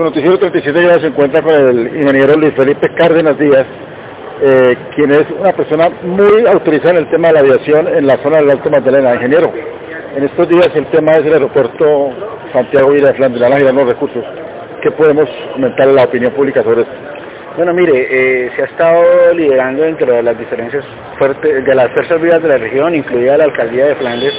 Su noticiero 37 ya se encuentra con el ingeniero Luis Felipe Cárdenas Díaz, eh, quien es una persona muy autorizada en el tema de la aviación en la zona del Alto Magdalena. Ingeniero, en estos días el tema es el aeropuerto Santiago Villa de Flandes, la los recursos. ¿Qué podemos comentar a la opinión pública sobre esto? Bueno, mire, eh, se ha estado liderando dentro de las diferencias fuertes de las fuerzas vivas de la región, incluida la alcaldía de Flandes,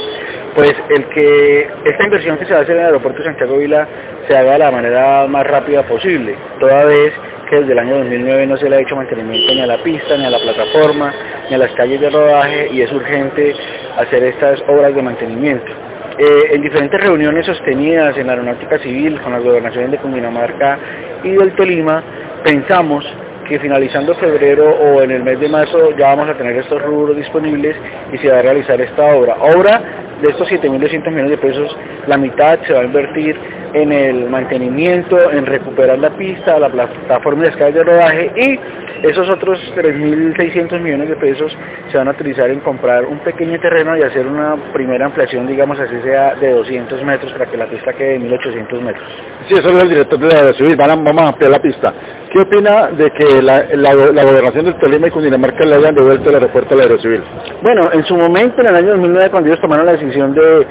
pues el que esta inversión que se va a hacer en el aeropuerto de Santiago Vila se haga de la manera más rápida posible, toda vez que desde el año 2009 no se le ha hecho mantenimiento ni a la pista, ni a la plataforma, ni a las calles de rodaje y es urgente hacer estas obras de mantenimiento. Eh, en diferentes reuniones sostenidas en la aeronáutica civil con las gobernaciones de Cundinamarca y del Tolima, pensamos que finalizando febrero o en el mes de marzo ya vamos a tener estos rubros disponibles y se va a realizar esta obra. Obra de estos 7.200 millones de pesos, la mitad se va a invertir en el mantenimiento, en recuperar la pista, la plataforma de escala de rodaje y esos otros 3.600 millones de pesos se van a utilizar en comprar un pequeño terreno y hacer una primera ampliación, digamos así sea, de 200 metros para que la pista quede de 1.800 metros. Sí, eso es el director de la ciudad, vamos a ampliar la pista. ¿Qué opina de que la, gobernación del Tolima y Cundinamarca le hayan devuelto el aeropuerto al Aerocivil? Bueno, en su momento, en el año 2009, cuando ellos tomaron la decisión de,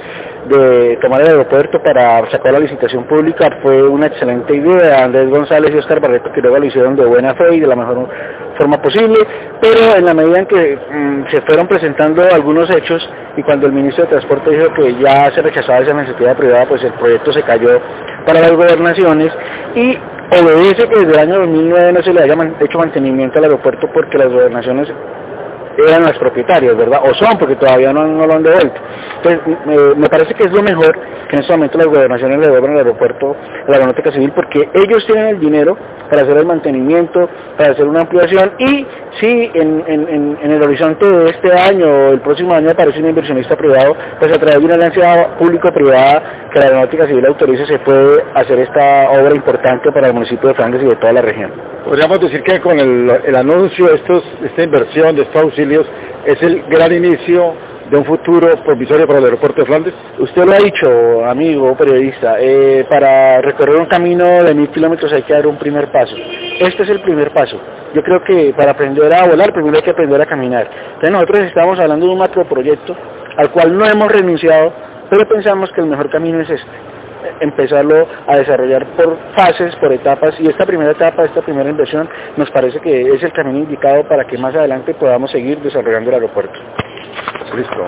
de tomar el aeropuerto para sacar la licitación pública, fue una excelente idea. Andrés González y Oscar Barreto que luego lo hicieron de buena fe y de la mejor forma posible, pero en la medida en que mm, se fueron presentando algunos hechos y cuando el ministro de Transporte dijo que ya se rechazaba esa iniciativa privada, pues el proyecto se cayó para las gobernaciones y obedece que desde el año 2009 no se le haya hecho mantenimiento al aeropuerto porque las gobernaciones eran las propietarias, ¿verdad? O son, porque todavía no, lo han devuelto. Entonces, me parece que es lo mejor que en este momento las gobernaciones le devuelvan al aeropuerto la aeronáutica civil, porque ellos tienen el dinero para hacer el mantenimiento, para hacer una ampliación, y si en, el horizonte de este año o el próximo año aparece un inversionista privado, pues a través de una alianza público-privada que la aeronáutica civil autorice, se puede hacer esta obra importante para el municipio de Flandes y de toda la región. Podríamos decir que con el, anuncio de esta inversión, de estos auxilios, es el gran inicio de un futuro provisorio para el aeropuerto de Flandes? Usted lo ha dicho, amigo periodista, eh, para recorrer un camino de mil kilómetros hay que dar un primer paso. Este es el primer paso. Yo creo que para aprender a volar primero hay que aprender a caminar. Entonces nosotros estamos hablando de un macroproyecto al cual no hemos renunciado, pero pensamos que el mejor camino es este empezarlo a desarrollar por fases, por etapas, y esta primera etapa, esta primera inversión, nos parece que es el camino indicado para que más adelante podamos seguir desarrollando el aeropuerto. Listo.